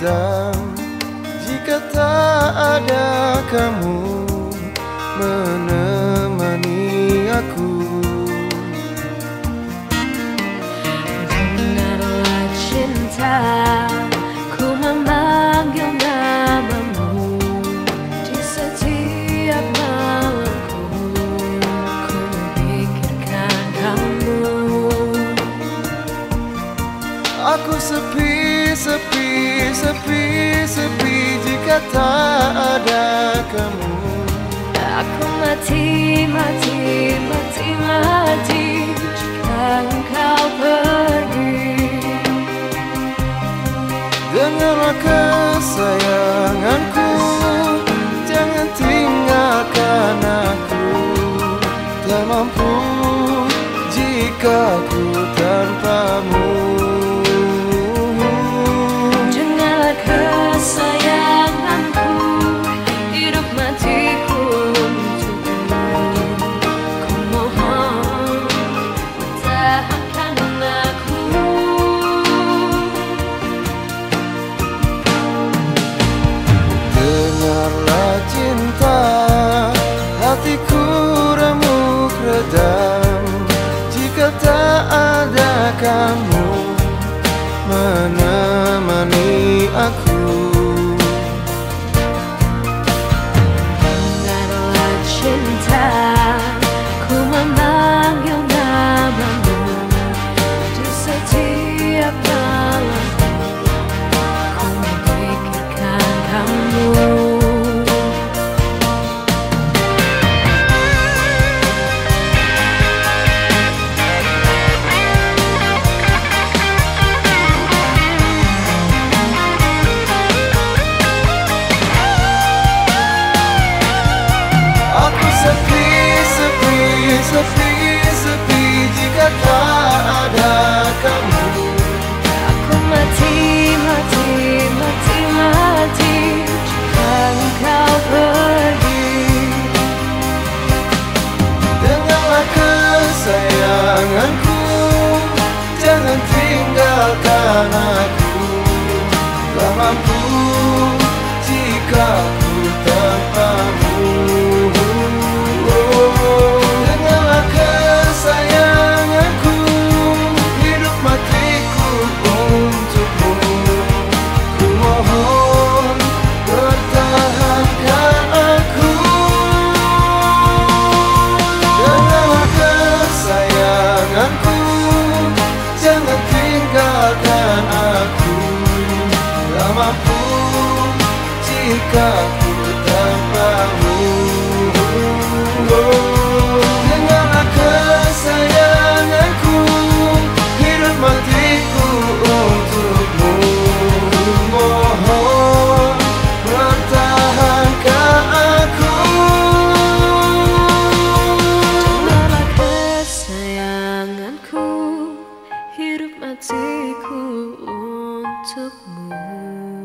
hitam Jika tak ada kamu menemani aku. tak ada kamu. Aku mati, mati, mati, mati Jika engkau pergi. Dengarlah kesayanganku Jangan tinggalkan aku. Tak mampu jika ku tanpamu. na na langkahku tanpamu oh, Dengarlah kesayanganku Hidup matiku untukmu Mohon pertahankan aku Hidup matiku untukmu.